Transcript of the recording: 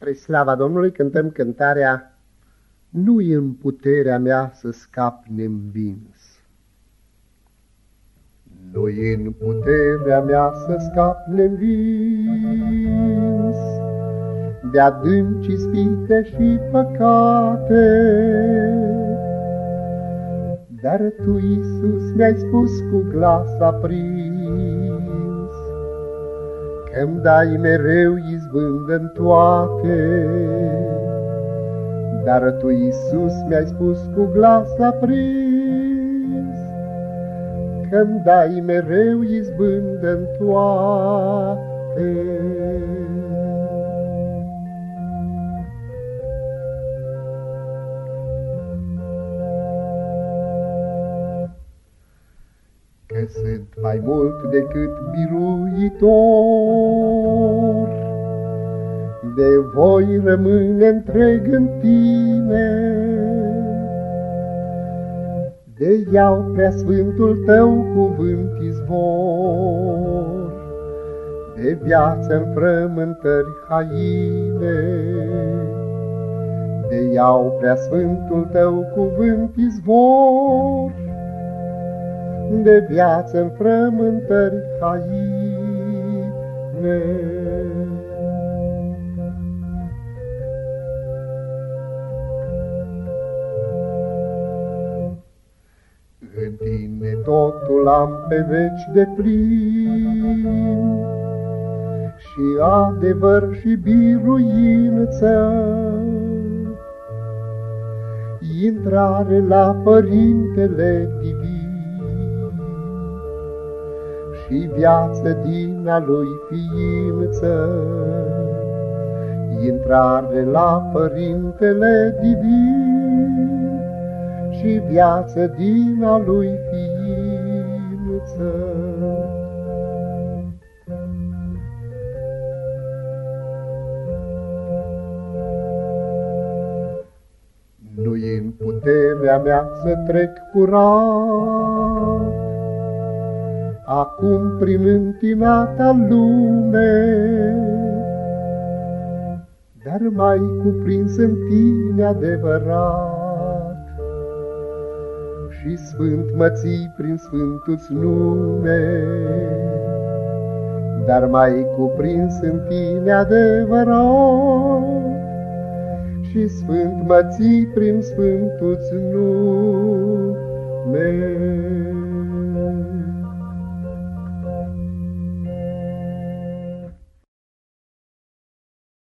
Spre slava Domnului cântăm cântarea nu e în puterea mea să scap neînvins. nu e în puterea mea să scap neînvins De adânci ispite și păcate. Dar Tu, Iisus, mi-ai spus cu glas aprins Că-mi dai mereu izbând în toate. Dar Tu, Iisus, mi-ai spus cu glas aprins, Că-mi dai mereu izbând în toate. Că sunt mai mult decât biruitor, de voi rămâne întreg în tine. De iau prea sfântul tău cuvânt izvor, De viață în frământări haine. De iau prea sfântul tău cuvânt izvor, De viață în frământări haine. În tine totul am pe veci de plin, Și adevăr și biruință. Intrare la Părintele Divin Și viață din a Lui ființă. Intrare la Părintele Divin și viață din a lui ființă. nu e în puterea mea să trec curat, Acum prin întinata lume, Dar mai cuprins în tine adevărat și sfânt mă ții prin sfântul nume. Dar mai cuprins în tine adevărat și sfânt mă ții prin sfântul nume.